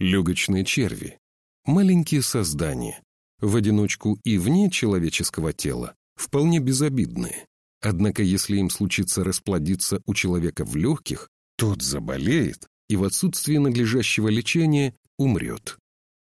Люгочные черви. Маленькие создания. В одиночку и вне человеческого тела вполне безобидные. Однако если им случится расплодиться у человека в легких, тот заболеет и в отсутствии надлежащего лечения умрет.